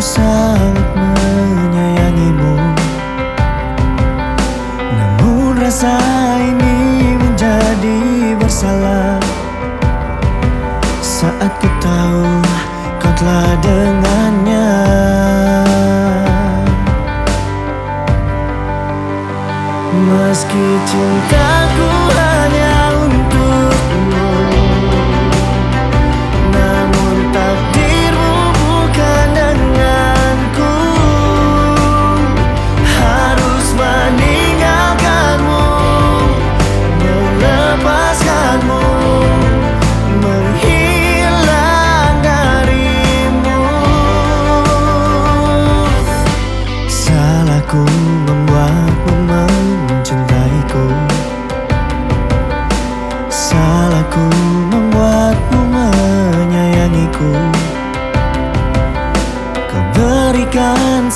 Aku sangat menyayangimu. Namun rasa ini menjadi bersalah. Saat ku tahu kau telah dengannya. Meski cintaku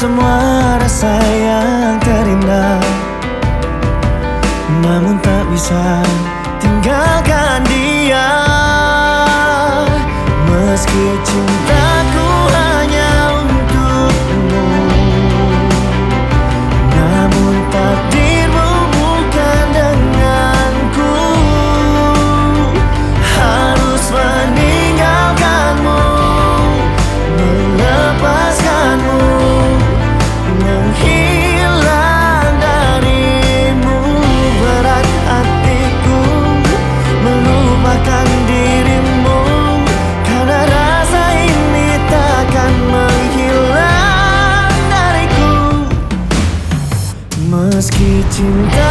semua rasa yang terindah. Namun tak bisa cinta